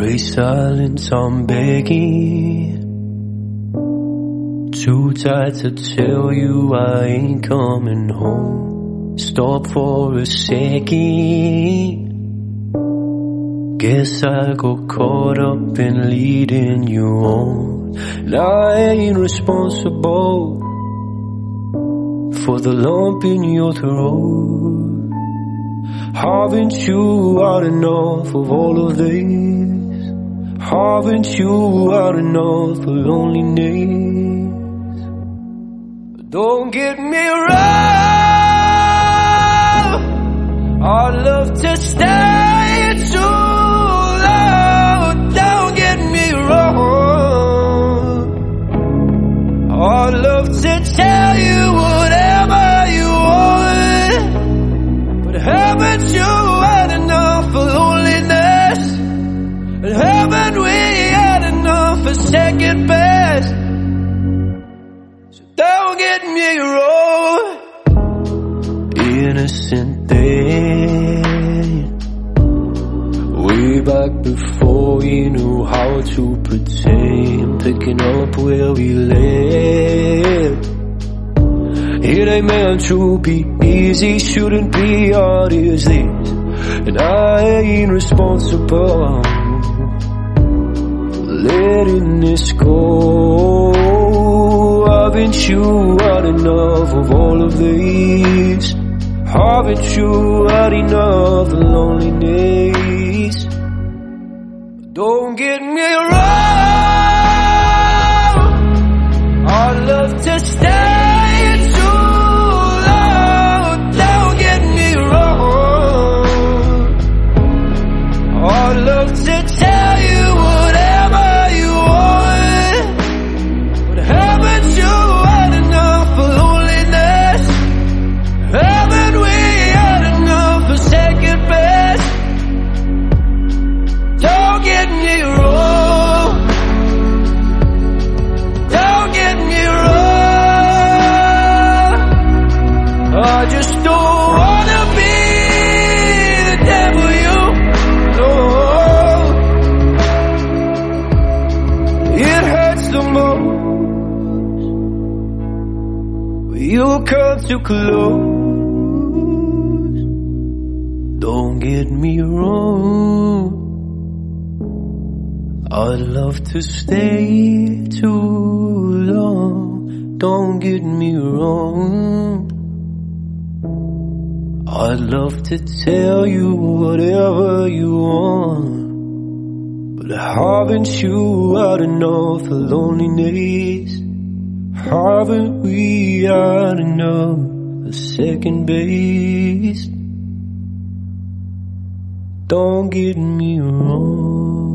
Stay silent, I'm begging. Too tired to tell you I ain't coming home. Stop for a second. Guess I got caught up in leading you on. And I ain't responsible for the lump in your throat. Haven't you had enough of all of this? Haven't you had enough of loneliness? Don't get me wrong, I'd love to stay too long. Don't get me wrong, I'd love to tell you whatever you want, but haven't you Don't me wrong. Innocent then. Way back before we knew how to pretend. Picking up where we left. It ain't meant to be easy, shouldn't be hard as this. And I ain't responsible letting this go. Haven't you had enough of all of these? Haven't you had enough of loneliness? Don't get me wrong, I'd love to stay you come too close. Don't get me wrong. I'd love to stay too long. Don't get me wrong. I'd love to tell you whatever you want. But haven't you had enough of loneliness? Haven't we had enough of second base? Don't get me wrong.